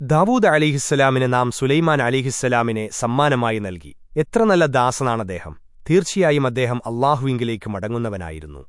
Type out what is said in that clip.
ദാവൂദ് അലിഹിസ്സലാമിന് നാം സുലൈമാൻ അലിഹിസ്സലാമിനെ സമ്മാനമായി നൽകി. എത്ര നല്ല ദാസനാണദ്ദേഹം തീർച്ചയായും അദ്ദേഹം അള്ളാഹുവിങ്കിലേക്ക് മടങ്ങുന്നവനായിരുന്നു.